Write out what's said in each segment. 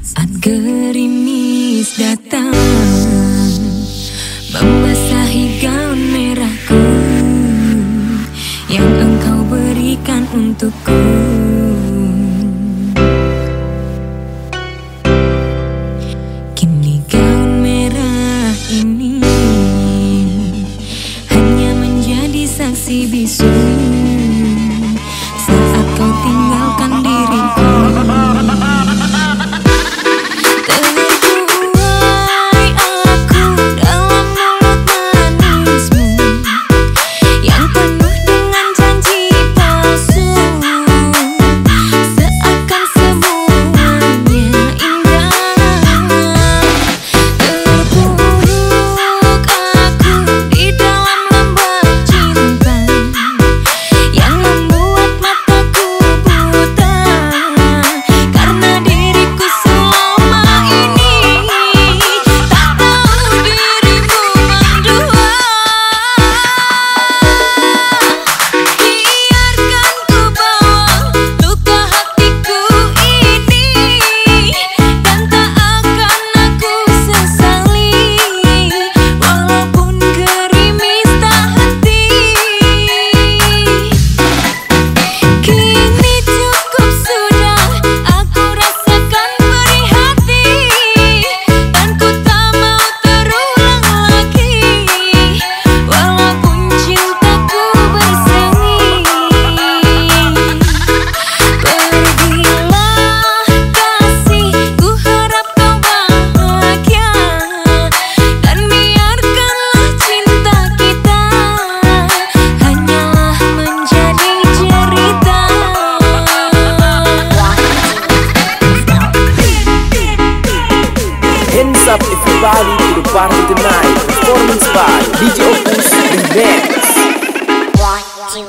Saat gerimis datang Membasahi gaun merahku Yang engkau berikan untukku. Bali to the party tonight. Performance by DJ Opus The Dance. One, two,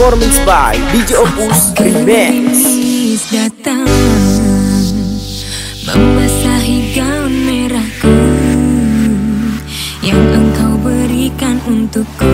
performance by DJ Opus Remix. Datang Membasahi gaun merahku Yang engkau berikan untukku.